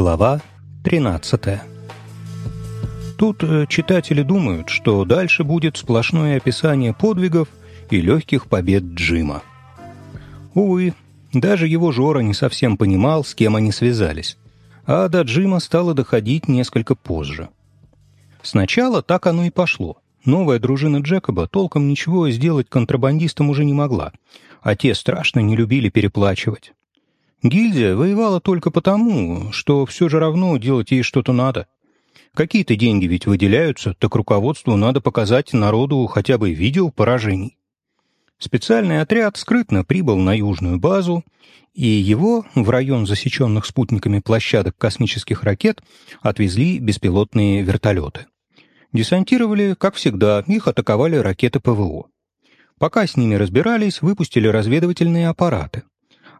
Глава 13 Тут э, читатели думают, что дальше будет сплошное описание подвигов и легких побед Джима. Увы, даже его Жора не совсем понимал, с кем они связались, а до Джима стало доходить несколько позже. Сначала так оно и пошло. Новая дружина Джекоба толком ничего сделать контрабандистам уже не могла, а те страшно не любили переплачивать. Гильдия воевала только потому, что все же равно делать ей что-то надо. Какие-то деньги ведь выделяются, так руководству надо показать народу хотя бы видео поражений. Специальный отряд скрытно прибыл на южную базу, и его в район засеченных спутниками площадок космических ракет отвезли беспилотные вертолеты. Десантировали, как всегда, их атаковали ракеты ПВО. Пока с ними разбирались, выпустили разведывательные аппараты.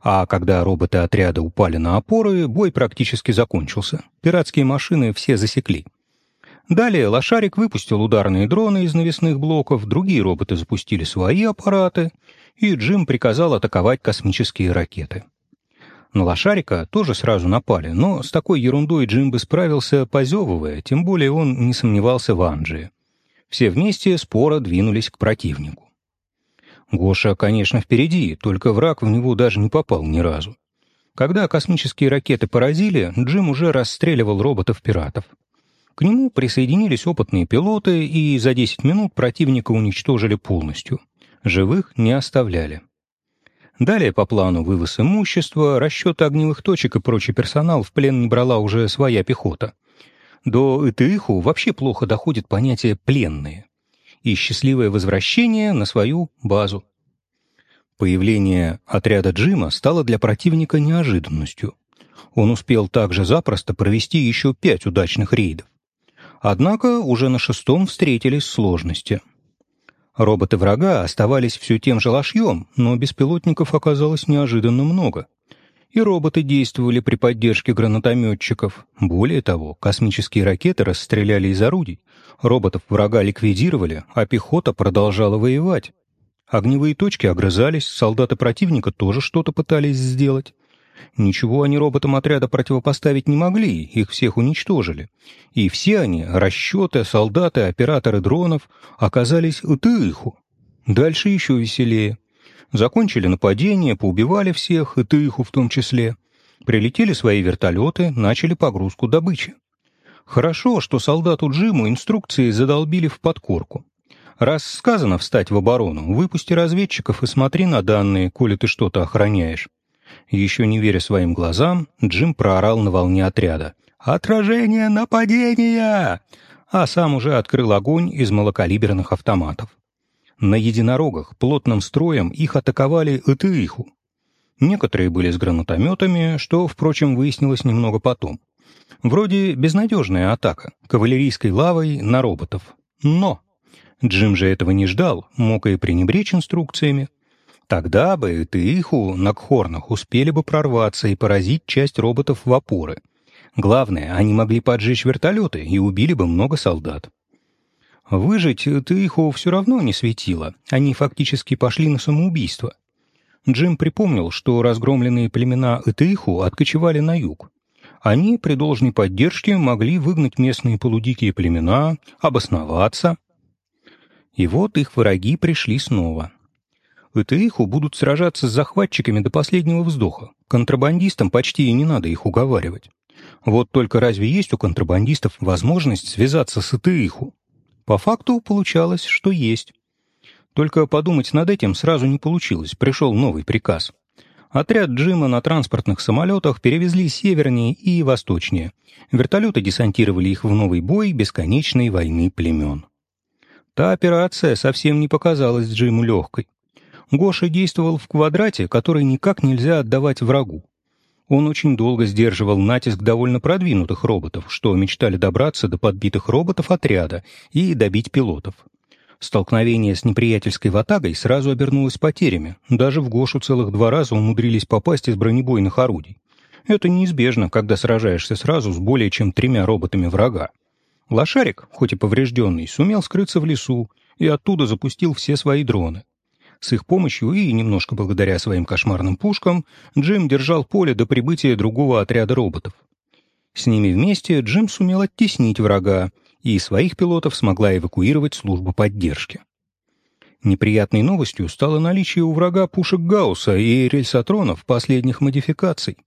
А когда роботы отряда упали на опоры, бой практически закончился. Пиратские машины все засекли. Далее Лошарик выпустил ударные дроны из навесных блоков, другие роботы запустили свои аппараты, и Джим приказал атаковать космические ракеты. На Лошарика тоже сразу напали, но с такой ерундой Джим бы справился, позевывая, тем более он не сомневался в Анджии. Все вместе споро двинулись к противнику. Гоша, конечно, впереди, только враг в него даже не попал ни разу. Когда космические ракеты поразили, Джим уже расстреливал роботов-пиратов. К нему присоединились опытные пилоты, и за 10 минут противника уничтожили полностью. Живых не оставляли. Далее по плану вывоз имущества, расчеты огневых точек и прочий персонал в плен не брала уже своя пехота. До Итыиху вообще плохо доходит понятие «пленные» и счастливое возвращение на свою базу. Появление отряда Джима стало для противника неожиданностью. Он успел также запросто провести еще пять удачных рейдов. Однако уже на шестом встретились сложности. Роботы врага оставались все тем же лошьем, но беспилотников оказалось неожиданно много. И роботы действовали при поддержке гранатометчиков. Более того, космические ракеты расстреляли из орудий, Роботов врага ликвидировали, а пехота продолжала воевать. Огневые точки огрызались, солдаты противника тоже что-то пытались сделать. Ничего они роботам отряда противопоставить не могли, их всех уничтожили. И все они, расчеты, солдаты, операторы дронов, оказались Итыиху. Дальше еще веселее. Закончили нападение, поубивали всех, Итыиху в том числе. Прилетели свои вертолеты, начали погрузку добычи. Хорошо, что солдату Джиму инструкции задолбили в подкорку. Раз сказано встать в оборону, выпусти разведчиков и смотри на данные, коли ты что-то охраняешь. Еще не веря своим глазам, Джим проорал на волне отряда. «Отражение нападения!» А сам уже открыл огонь из малокалиберных автоматов. На единорогах плотным строем их атаковали Итыиху. Некоторые были с гранатометами, что, впрочем, выяснилось немного потом. Вроде безнадежная атака, кавалерийской лавой на роботов. Но! Джим же этого не ждал, мог и пренебречь инструкциями. Тогда бы Тыиху на Кхорнах успели бы прорваться и поразить часть роботов в опоры. Главное, они могли поджечь вертолеты и убили бы много солдат. Выжить Тыиху все равно не светило, они фактически пошли на самоубийство. Джим припомнил, что разгромленные племена Итыиху откочевали на юг. Они при должной поддержке могли выгнать местные полудикие племена, обосноваться. И вот их враги пришли снова. Итаиху будут сражаться с захватчиками до последнего вздоха. Контрабандистам почти и не надо их уговаривать. Вот только разве есть у контрабандистов возможность связаться с Итаиху? По факту получалось, что есть. Только подумать над этим сразу не получилось, пришел новый приказ. Отряд Джима на транспортных самолетах перевезли севернее и восточнее. Вертолеты десантировали их в новый бой бесконечной войны племен. Та операция совсем не показалась Джиму легкой. Гоша действовал в квадрате, который никак нельзя отдавать врагу. Он очень долго сдерживал натиск довольно продвинутых роботов, что мечтали добраться до подбитых роботов отряда и добить пилотов. Столкновение с неприятельской ватагой сразу обернулось потерями. Даже в Гошу целых два раза умудрились попасть из бронебойных орудий. Это неизбежно, когда сражаешься сразу с более чем тремя роботами врага. Лошарик, хоть и поврежденный, сумел скрыться в лесу и оттуда запустил все свои дроны. С их помощью и немножко благодаря своим кошмарным пушкам Джим держал поле до прибытия другого отряда роботов. С ними вместе Джим сумел оттеснить врага, и своих пилотов смогла эвакуировать служба поддержки. Неприятной новостью стало наличие у врага пушек Гаусса и рельсотронов последних модификаций.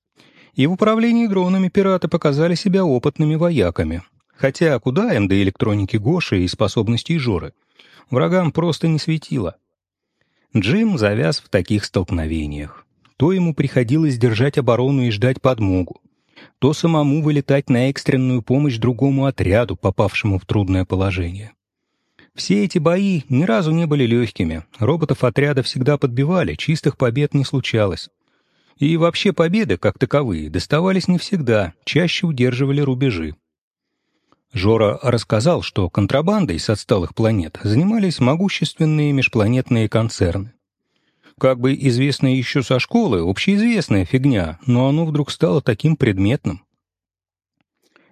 И в управлении дронами пираты показали себя опытными вояками. Хотя куда им до электроники Гоши и способностей Жоры? Врагам просто не светило. Джим завяз в таких столкновениях. То ему приходилось держать оборону и ждать подмогу, то самому вылетать на экстренную помощь другому отряду, попавшему в трудное положение. Все эти бои ни разу не были легкими, роботов отряда всегда подбивали, чистых побед не случалось. И вообще победы, как таковые, доставались не всегда, чаще удерживали рубежи. Жора рассказал, что контрабандой с отсталых планет занимались могущественные межпланетные концерны. Как бы известно еще со школы, общеизвестная фигня, но оно вдруг стало таким предметным.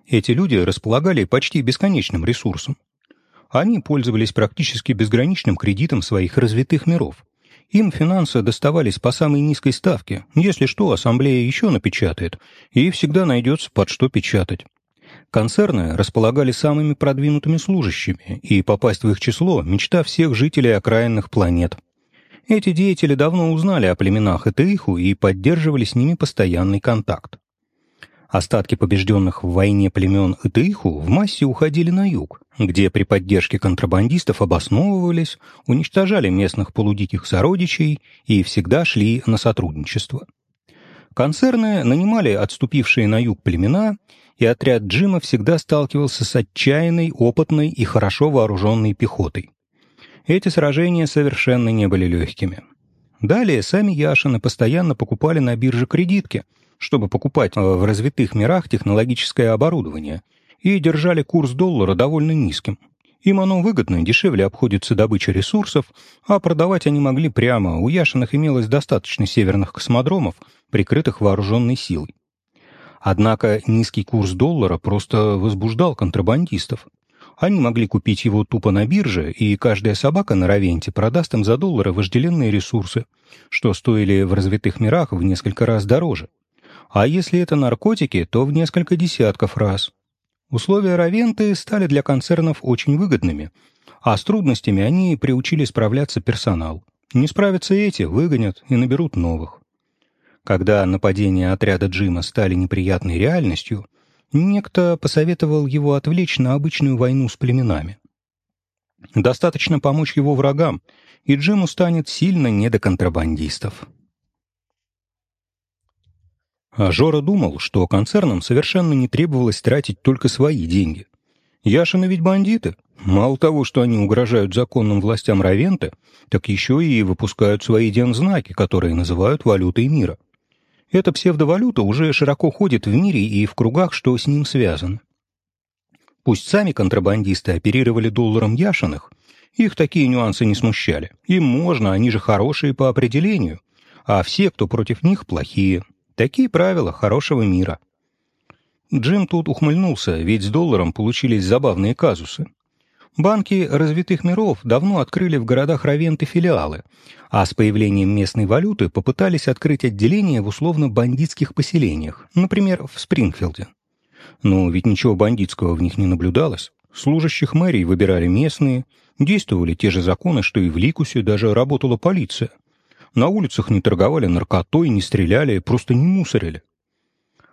Эти люди располагали почти бесконечным ресурсом. Они пользовались практически безграничным кредитом своих развитых миров. Им финансы доставались по самой низкой ставке. Если что, ассамблея еще напечатает, и всегда найдется под что печатать. Концерны располагали самыми продвинутыми служащими, и попасть в их число – мечта всех жителей окраинных планет. Эти деятели давно узнали о племенах Этеиху и поддерживали с ними постоянный контакт. Остатки побежденных в войне племен Итыиху в массе уходили на юг, где при поддержке контрабандистов обосновывались, уничтожали местных полудиких сородичей и всегда шли на сотрудничество. Концерны нанимали отступившие на юг племена, и отряд Джима всегда сталкивался с отчаянной, опытной и хорошо вооруженной пехотой. Эти сражения совершенно не были легкими. Далее сами Яшины постоянно покупали на бирже кредитки – чтобы покупать э, в развитых мирах технологическое оборудование, и держали курс доллара довольно низким. Им оно выгодно, дешевле обходится добыча ресурсов, а продавать они могли прямо, у Яшиных имелось достаточно северных космодромов, прикрытых вооруженной силой. Однако низкий курс доллара просто возбуждал контрабандистов. Они могли купить его тупо на бирже, и каждая собака на Равенте продаст им за доллары вожделенные ресурсы, что стоили в развитых мирах в несколько раз дороже. А если это наркотики, то в несколько десятков раз. Условия Равенты стали для концернов очень выгодными, а с трудностями они приучили справляться персонал. Не справятся эти, выгонят и наберут новых. Когда нападения отряда Джима стали неприятной реальностью, некто посоветовал его отвлечь на обычную войну с племенами. Достаточно помочь его врагам, и Джиму станет сильно не до контрабандистов. А Жора думал, что концернам совершенно не требовалось тратить только свои деньги. Яшины ведь бандиты. Мало того, что они угрожают законным властям Равенты, так еще и выпускают свои дензнаки, которые называют валютой мира. Эта псевдовалюта уже широко ходит в мире и в кругах, что с ним связано. Пусть сами контрабандисты оперировали долларом Яшиных, их такие нюансы не смущали. Им можно, они же хорошие по определению, а все, кто против них, плохие. Такие правила хорошего мира. Джим тут ухмыльнулся, ведь с долларом получились забавные казусы. Банки развитых миров давно открыли в городах Равенты филиалы, а с появлением местной валюты попытались открыть отделения в условно-бандитских поселениях, например, в Спрингфилде. Но ведь ничего бандитского в них не наблюдалось. Служащих мэрии выбирали местные, действовали те же законы, что и в Ликусе, даже работала полиция. На улицах не торговали наркотой, не стреляли, просто не мусорили.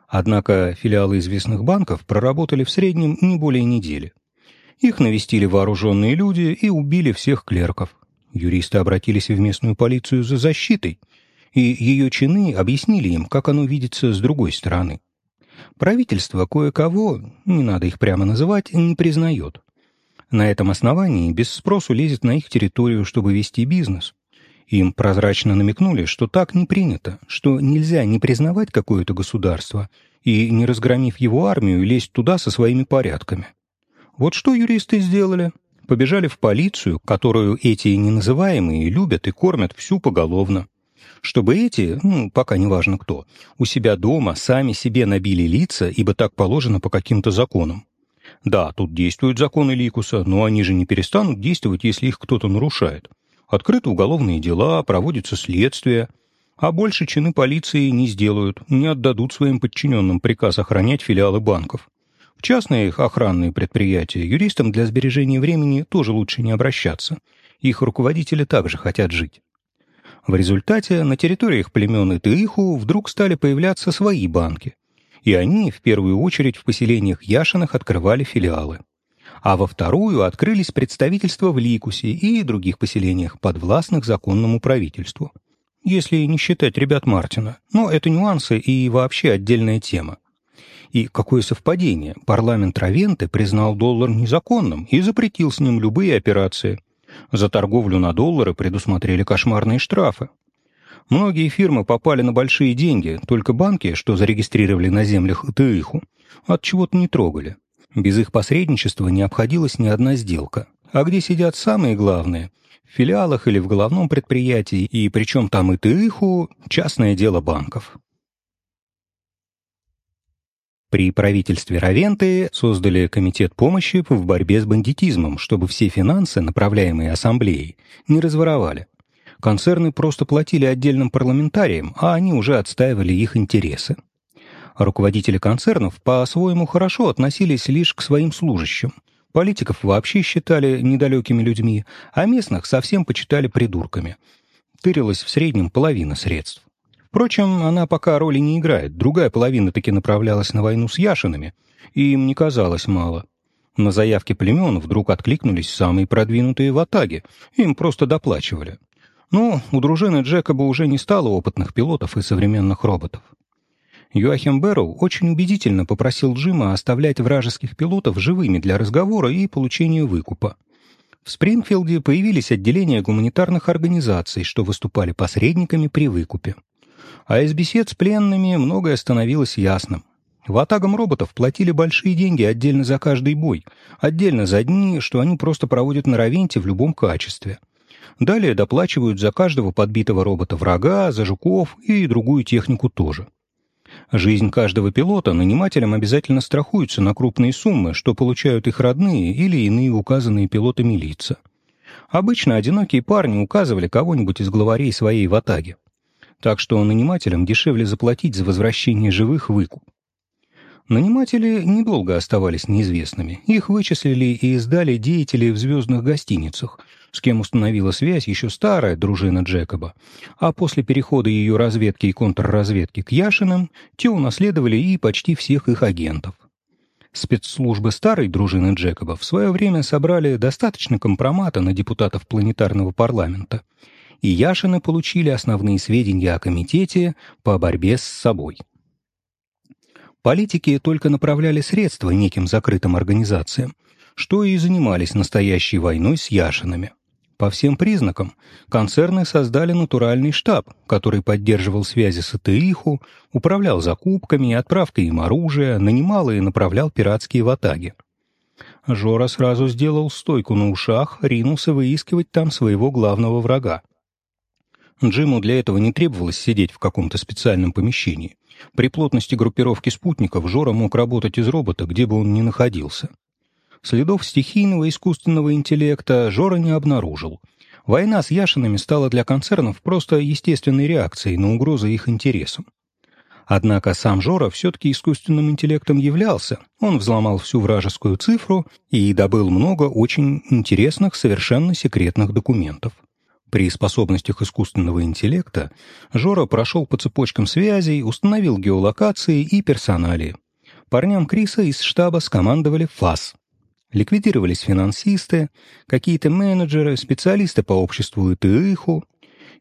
Однако филиалы известных банков проработали в среднем не более недели. Их навестили вооруженные люди и убили всех клерков. Юристы обратились в местную полицию за защитой, и ее чины объяснили им, как оно видится с другой стороны. Правительство кое-кого, не надо их прямо называть, не признает. На этом основании без спросу лезет на их территорию, чтобы вести бизнес. Им прозрачно намекнули, что так не принято, что нельзя не признавать какое-то государство и, не разгромив его армию, лезть туда со своими порядками. Вот что юристы сделали. Побежали в полицию, которую эти неназываемые любят и кормят всю поголовно. Чтобы эти, ну, пока неважно кто, у себя дома сами себе набили лица, ибо так положено по каким-то законам. Да, тут действуют законы Ликуса, но они же не перестанут действовать, если их кто-то нарушает. Открыты уголовные дела, проводится следствие. А больше чины полиции не сделают, не отдадут своим подчиненным приказ охранять филиалы банков. В частные их охранные предприятия юристам для сбережения времени тоже лучше не обращаться. Их руководители также хотят жить. В результате на территориях племен Итыиху вдруг стали появляться свои банки. И они, в первую очередь, в поселениях Яшиных открывали филиалы. А во вторую открылись представительства в Ликусе и других поселениях, подвластных законному правительству. Если не считать ребят Мартина. Но это нюансы и вообще отдельная тема. И какое совпадение, парламент Равенты признал доллар незаконным и запретил с ним любые операции. За торговлю на доллары предусмотрели кошмарные штрафы. Многие фирмы попали на большие деньги, только банки, что зарегистрировали на землях ТИХу, от чего-то не трогали. Без их посредничества не обходилась ни одна сделка. А где сидят самые главные? В филиалах или в головном предприятии, и причем там и ТИХу, частное дело банков. При правительстве Равенты создали комитет помощи в борьбе с бандитизмом, чтобы все финансы, направляемые ассамблеей, не разворовали. Концерны просто платили отдельным парламентариям, а они уже отстаивали их интересы. Руководители концернов по-своему хорошо относились лишь к своим служащим. Политиков вообще считали недалекими людьми, а местных совсем почитали придурками. Тырилась в среднем половина средств. Впрочем, она пока роли не играет. Другая половина таки направлялась на войну с Яшинами, и им не казалось мало. На заявки племен вдруг откликнулись самые продвинутые в Атаге, им просто доплачивали. Ну, у дружины Джекоба уже не стало опытных пилотов и современных роботов. Юахим Бэрроу очень убедительно попросил Джима оставлять вражеских пилотов живыми для разговора и получения выкупа. В Спрингфилде появились отделения гуманитарных организаций, что выступали посредниками при выкупе. А из бесед с пленными многое становилось ясным. Ватагам роботов платили большие деньги отдельно за каждый бой, отдельно за дни, что они просто проводят на Равенте в любом качестве. Далее доплачивают за каждого подбитого робота врага, за жуков и другую технику тоже. Жизнь каждого пилота нанимателям обязательно страхуется на крупные суммы, что получают их родные или иные указанные пилотами лица. Обычно одинокие парни указывали кого-нибудь из главарей своей ватаги так что нанимателям дешевле заплатить за возвращение живых выкуп. Наниматели недолго оставались неизвестными. Их вычислили и издали деятели в звездных гостиницах, с кем установила связь еще старая дружина Джекоба. А после перехода ее разведки и контрразведки к Яшинам, те унаследовали и почти всех их агентов. Спецслужбы старой дружины Джекоба в свое время собрали достаточно компромата на депутатов планетарного парламента — и Яшины получили основные сведения о комитете по борьбе с собой. Политики только направляли средства неким закрытым организациям, что и занимались настоящей войной с Яшинами. По всем признакам, концерны создали натуральный штаб, который поддерживал связи с АТИХу, управлял закупками, отправкой им оружия, нанимал и направлял пиратские ватаги. Жора сразу сделал стойку на ушах, ринулся выискивать там своего главного врага. Джиму для этого не требовалось сидеть в каком-то специальном помещении. При плотности группировки спутников Жора мог работать из робота, где бы он ни находился. Следов стихийного искусственного интеллекта Жора не обнаружил. Война с Яшинами стала для концернов просто естественной реакцией на угрозы их интересам. Однако сам Жора все-таки искусственным интеллектом являлся. Он взломал всю вражескую цифру и добыл много очень интересных, совершенно секретных документов. При способностях искусственного интеллекта Жора прошел по цепочкам связей, установил геолокации и персонали. Парням Криса из штаба скомандовали ФАС. Ликвидировались финансисты, какие-то менеджеры, специалисты по обществу ИТИХу.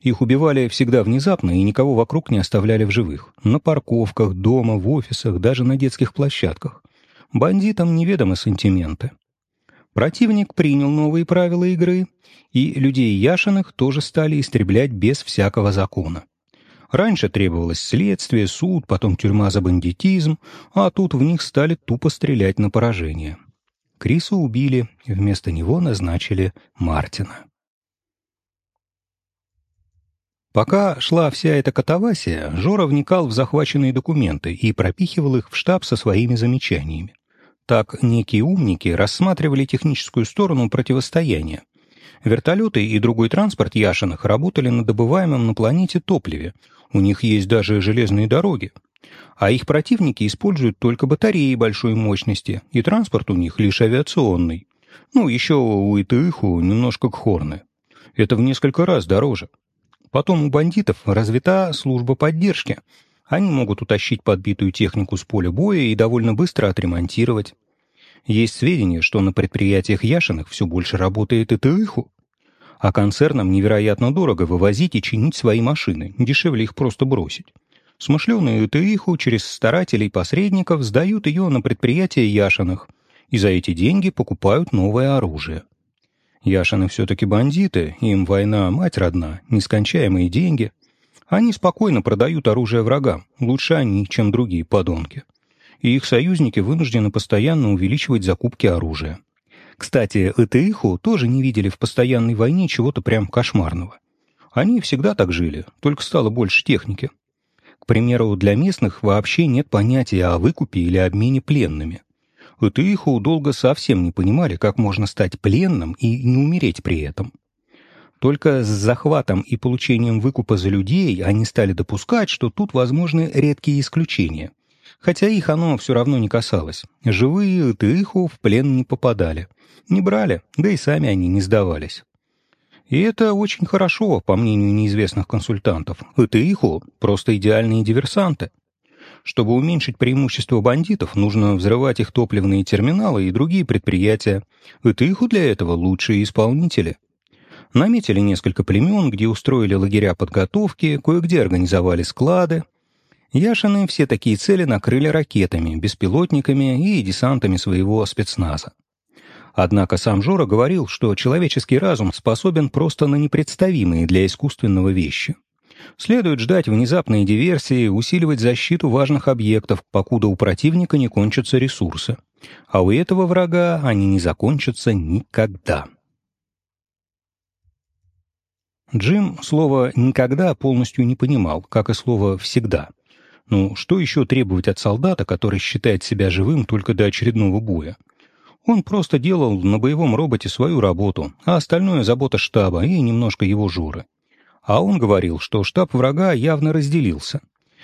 Их убивали всегда внезапно и никого вокруг не оставляли в живых. На парковках, дома, в офисах, даже на детских площадках. Бандитам неведомы сантименты. Противник принял новые правила игры, и людей Яшиных тоже стали истреблять без всякого закона. Раньше требовалось следствие, суд, потом тюрьма за бандитизм, а тут в них стали тупо стрелять на поражение. Криса убили, вместо него назначили Мартина. Пока шла вся эта катавасия, Жора вникал в захваченные документы и пропихивал их в штаб со своими замечаниями. Так некие умники рассматривали техническую сторону противостояния. Вертолеты и другой транспорт Яшиных работали на добываемом на планете топливе. У них есть даже железные дороги. А их противники используют только батареи большой мощности, и транспорт у них лишь авиационный. Ну, еще у Итыху немножко кхорны. Это в несколько раз дороже. Потом у бандитов развита служба поддержки. Они могут утащить подбитую технику с поля боя и довольно быстро отремонтировать. Есть сведения, что на предприятиях Яшиных все больше работает ИТИХу. А концернам невероятно дорого вывозить и чинить свои машины, дешевле их просто бросить. Смышленые ИТИХу через старателей-посредников сдают ее на предприятия Яшиных, и за эти деньги покупают новое оружие. Яшины все-таки бандиты, им война мать родна, нескончаемые деньги. Они спокойно продают оружие врагам, лучше они, чем другие подонки. И их союзники вынуждены постоянно увеличивать закупки оружия. Кстати, ЭТИХу тоже не видели в постоянной войне чего-то прям кошмарного. Они всегда так жили, только стало больше техники. К примеру, для местных вообще нет понятия о выкупе или обмене пленными. Итыиху долго совсем не понимали, как можно стать пленным и не умереть при этом. Только с захватом и получением выкупа за людей они стали допускать, что тут возможны редкие исключения. Хотя их оно все равно не касалось. Живые Итыиху в плен не попадали. Не брали, да и сами они не сдавались. И это очень хорошо, по мнению неизвестных консультантов. Итыиху — просто идеальные диверсанты. Чтобы уменьшить преимущество бандитов, нужно взрывать их топливные терминалы и другие предприятия. Это их для этого лучшие исполнители. Наметили несколько племен, где устроили лагеря подготовки, кое-где организовали склады. Яшины все такие цели накрыли ракетами, беспилотниками и десантами своего спецназа. Однако сам Жора говорил, что человеческий разум способен просто на непредставимые для искусственного вещи — Следует ждать внезапные диверсии, усиливать защиту важных объектов, покуда у противника не кончатся ресурсы. А у этого врага они не закончатся никогда. Джим слово «никогда» полностью не понимал, как и слово «всегда». Ну, что еще требовать от солдата, который считает себя живым только до очередного боя? Он просто делал на боевом роботе свою работу, а остальное — забота штаба и немножко его журы. А он говорил, что штаб врага явно разделился.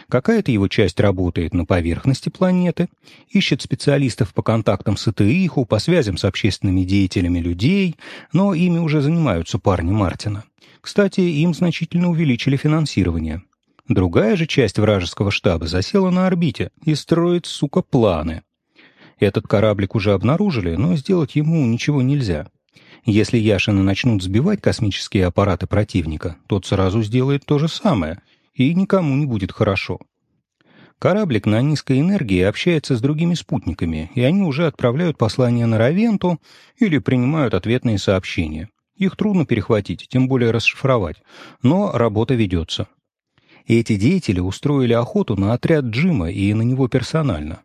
Какая-то его часть работает на поверхности планеты, ищет специалистов по контактам с ИТИХу, по связям с общественными деятелями людей, но ими уже занимаются парни Мартина. Кстати, им значительно увеличили финансирование. Другая же часть вражеского штаба засела на орбите и строит, сука, планы. Этот кораблик уже обнаружили, но сделать ему ничего нельзя. Если Яшины начнут сбивать космические аппараты противника, тот сразу сделает то же самое, и никому не будет хорошо. Кораблик на низкой энергии общается с другими спутниками, и они уже отправляют послания на Равенту или принимают ответные сообщения. Их трудно перехватить, тем более расшифровать, но работа ведется. эти деятели устроили охоту на отряд Джима и на него персонально.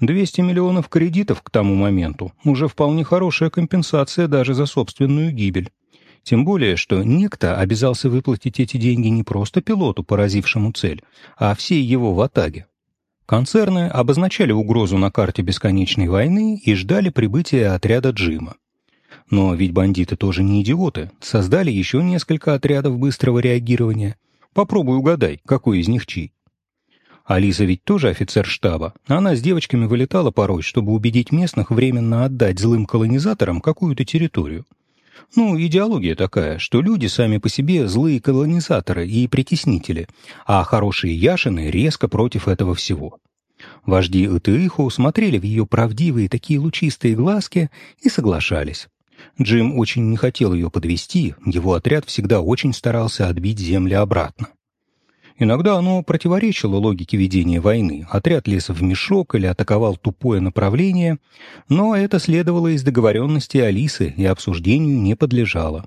200 миллионов кредитов к тому моменту уже вполне хорошая компенсация даже за собственную гибель. Тем более, что некто обязался выплатить эти деньги не просто пилоту, поразившему цель, а всей его ватаге. Концерны обозначали угрозу на карте бесконечной войны и ждали прибытия отряда Джима. Но ведь бандиты тоже не идиоты, создали еще несколько отрядов быстрого реагирования. Попробуй угадай, какой из них чей. Алиса ведь тоже офицер штаба. Она с девочками вылетала порой, чтобы убедить местных временно отдать злым колонизаторам какую-то территорию. Ну, идеология такая, что люди сами по себе злые колонизаторы и притеснители, а хорошие Яшины резко против этого всего. Вожди Итыиху смотрели в ее правдивые такие лучистые глазки и соглашались. Джим очень не хотел ее подвести, его отряд всегда очень старался отбить земли обратно. Иногда оно противоречило логике ведения войны. Отряд лез в мешок или атаковал тупое направление, но это следовало из договоренности Алисы и обсуждению не подлежало.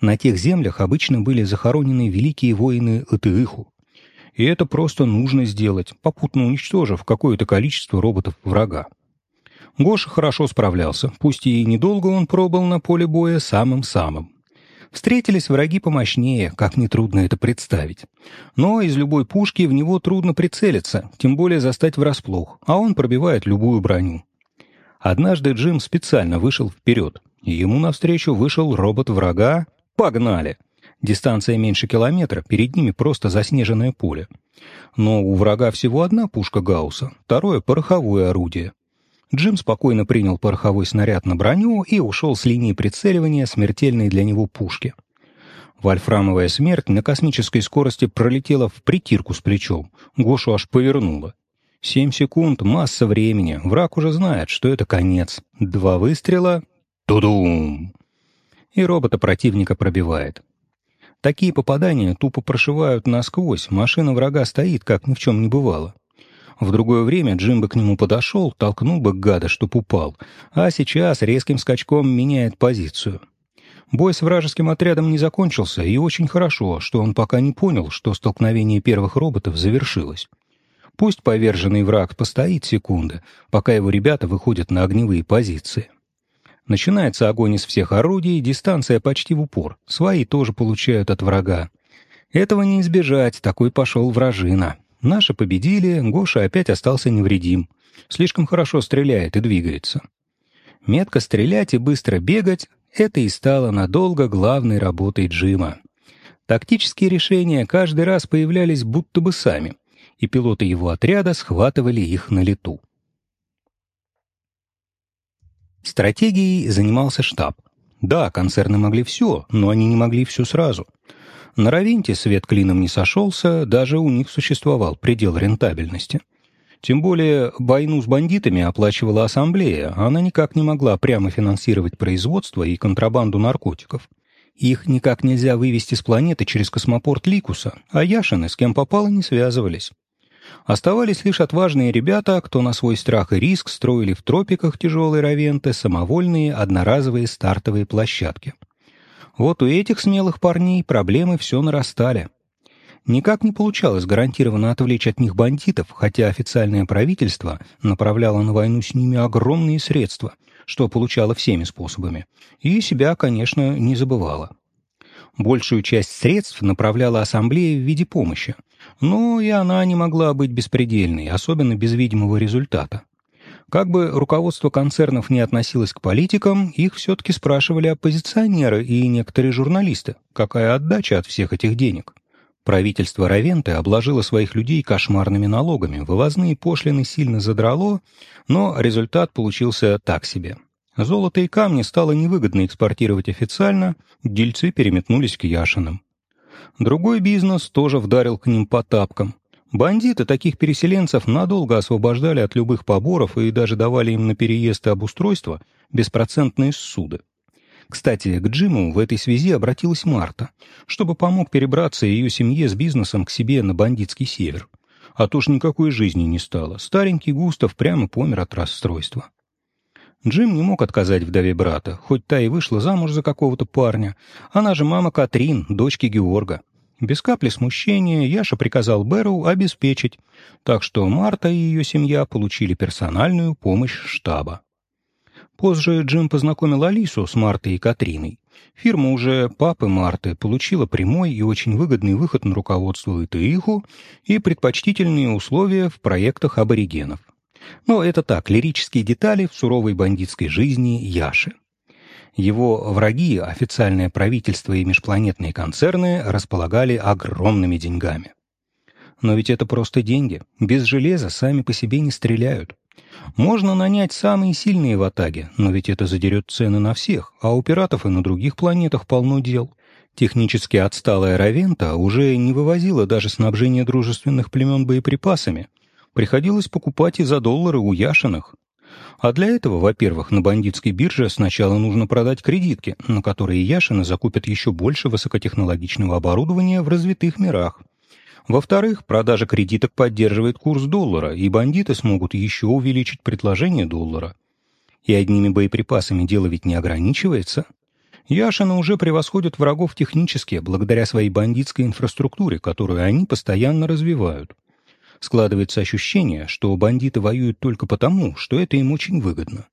На тех землях обычно были захоронены великие воины Этыиху. И это просто нужно сделать, попутно уничтожив какое-то количество роботов врага. Гоша хорошо справлялся, пусть и недолго он пробыл на поле боя самым-самым. Встретились враги помощнее, как нетрудно это представить. Но из любой пушки в него трудно прицелиться, тем более застать врасплох, а он пробивает любую броню. Однажды Джим специально вышел вперед. Ему навстречу вышел робот врага. Погнали! Дистанция меньше километра, перед ними просто заснеженное поле. Но у врага всего одна пушка Гаусса, второе — пороховое орудие. Джим спокойно принял пороховой снаряд на броню и ушел с линии прицеливания смертельной для него пушки. Вольфрамовая смерть на космической скорости пролетела в притирку с плечом. Гошу аж повернула. Семь секунд — масса времени. Враг уже знает, что это конец. Два выстрела — тудум! И робота противника пробивает. Такие попадания тупо прошивают насквозь, машина врага стоит, как ни в чем не бывало. В другое время Джим бы к нему подошел, толкнул бы гада, чтоб упал, а сейчас резким скачком меняет позицию. Бой с вражеским отрядом не закончился, и очень хорошо, что он пока не понял, что столкновение первых роботов завершилось. Пусть поверженный враг постоит секунды, пока его ребята выходят на огневые позиции. Начинается огонь из всех орудий, дистанция почти в упор. Свои тоже получают от врага. Этого не избежать, такой пошел вражина. Наши победили, Гоша опять остался невредим. Слишком хорошо стреляет и двигается. Метко стрелять и быстро бегать это и стало надолго главной работой Джима. Тактические решения каждый раз появлялись будто бы сами, и пилоты его отряда схватывали их на лету. Стратегией занимался штаб. Да, концерны могли все, но они не могли все сразу. На Равенте свет клином не сошелся, даже у них существовал предел рентабельности — тем более войну с бандитами оплачивала ассамблея, она никак не могла прямо финансировать производство и контрабанду наркотиков. Их никак нельзя вывести с планеты через космопорт Ликуса, а Яшины с кем попало не связывались. Оставались лишь отважные ребята, кто на свой страх и риск строили в тропиках тяжелой равенты самовольные одноразовые стартовые площадки. Вот у этих смелых парней проблемы все нарастали. Никак не получалось гарантированно отвлечь от них бандитов, хотя официальное правительство направляло на войну с ними огромные средства, что получало всеми способами, и себя, конечно, не забывало. Большую часть средств направляла ассамблея в виде помощи, но и она не могла быть беспредельной, особенно без видимого результата. Как бы руководство концернов не относилось к политикам, их все-таки спрашивали оппозиционеры и некоторые журналисты, какая отдача от всех этих денег. Правительство Равенты обложило своих людей кошмарными налогами, вывозные пошлины сильно задрало, но результат получился так себе. Золото и камни стало невыгодно экспортировать официально, дельцы переметнулись к Яшинам. Другой бизнес тоже вдарил к ним по тапкам. Бандиты таких переселенцев надолго освобождали от любых поборов и даже давали им на переезд и обустройство беспроцентные суды. Кстати, к Джиму в этой связи обратилась Марта, чтобы помог перебраться ее семье с бизнесом к себе на бандитский север. А то ж никакой жизни не стало. Старенький Густав прямо помер от расстройства. Джим не мог отказать вдове брата, хоть та и вышла замуж за какого-то парня. Она же мама Катрин, дочки Георга. Без капли смущения Яша приказал Бэрроу обеспечить, так что Марта и ее семья получили персональную помощь штаба. Позже Джим познакомил Алису с Мартой и Катриной. Фирма уже папы Марты получила прямой и очень выгодный выход на руководство ИТИХу и предпочтительные условия в проектах аборигенов. Но это так, лирические детали в суровой бандитской жизни Яши. Его враги, официальное правительство и межпланетные концерны, располагали огромными деньгами. Но ведь это просто деньги. Без железа сами по себе не стреляют. Можно нанять самые сильные в Атаге, но ведь это задерет цены на всех, а у пиратов и на других планетах полно дел. Технически отсталая Равента уже не вывозила даже снабжение дружественных племен боеприпасами. Приходилось покупать и за доллары у Яшиных. А для этого, во-первых, на бандитской бирже сначала нужно продать кредитки, на которые Яшины закупят еще больше высокотехнологичного оборудования в развитых мирах. Во-вторых, продажа кредиток поддерживает курс доллара, и бандиты смогут еще увеличить предложение доллара. И одними боеприпасами дело ведь не ограничивается. Яшины уже превосходят врагов технически, благодаря своей бандитской инфраструктуре, которую они постоянно развивают. Складывается ощущение, что бандиты воюют только потому, что это им очень выгодно.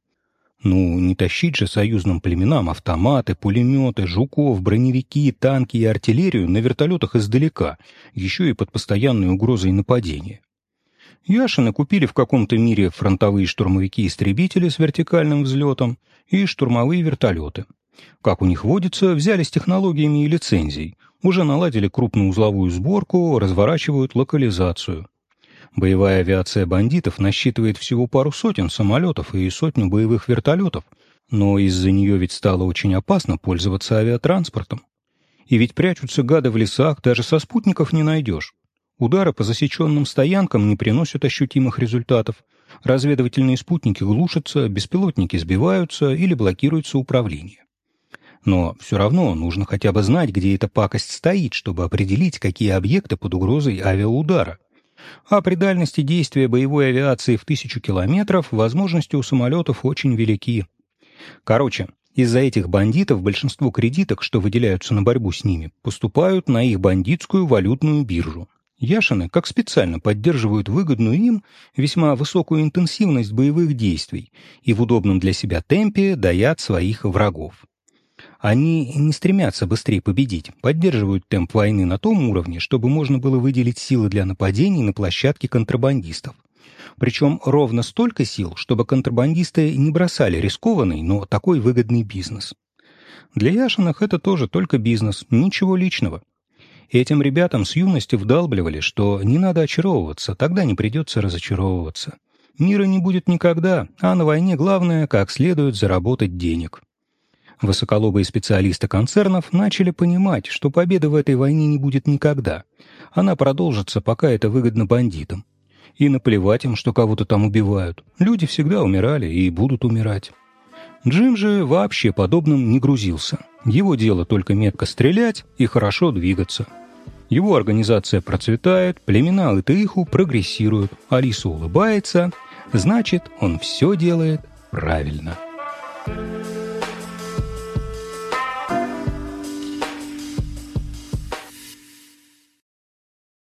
Ну, не тащить же союзным племенам автоматы, пулеметы, жуков, броневики, танки и артиллерию на вертолетах издалека, еще и под постоянной угрозой нападения. Яшины купили в каком-то мире фронтовые штурмовики-истребители с вертикальным взлетом и штурмовые вертолеты. Как у них водится, взяли с технологиями и лицензией, уже наладили крупноузловую сборку, разворачивают локализацию. Боевая авиация бандитов насчитывает всего пару сотен самолетов и сотню боевых вертолетов, но из-за нее ведь стало очень опасно пользоваться авиатранспортом. И ведь прячутся гады в лесах, даже со спутников не найдешь. Удары по засеченным стоянкам не приносят ощутимых результатов. Разведывательные спутники глушатся, беспилотники сбиваются или блокируется управление. Но все равно нужно хотя бы знать, где эта пакость стоит, чтобы определить, какие объекты под угрозой авиаудара. А при дальности действия боевой авиации в тысячу километров возможности у самолетов очень велики. Короче, из-за этих бандитов большинство кредиток, что выделяются на борьбу с ними, поступают на их бандитскую валютную биржу. Яшины как специально поддерживают выгодную им весьма высокую интенсивность боевых действий и в удобном для себя темпе даят своих врагов. Они не стремятся быстрее победить, поддерживают темп войны на том уровне, чтобы можно было выделить силы для нападений на площадке контрабандистов. Причем ровно столько сил, чтобы контрабандисты не бросали рискованный, но такой выгодный бизнес. Для Яшиных это тоже только бизнес, ничего личного. Этим ребятам с юности вдалбливали, что не надо очаровываться, тогда не придется разочаровываться. Мира не будет никогда, а на войне главное, как следует заработать денег. Высоколобые специалисты концернов начали понимать, что победы в этой войне не будет никогда. Она продолжится, пока это выгодно бандитам. И наплевать им, что кого-то там убивают. Люди всегда умирали и будут умирать. Джим же вообще подобным не грузился. Его дело только метко стрелять и хорошо двигаться. Его организация процветает, племена Лытыиху прогрессируют, Алиса улыбается, значит, он все делает правильно. Thank you.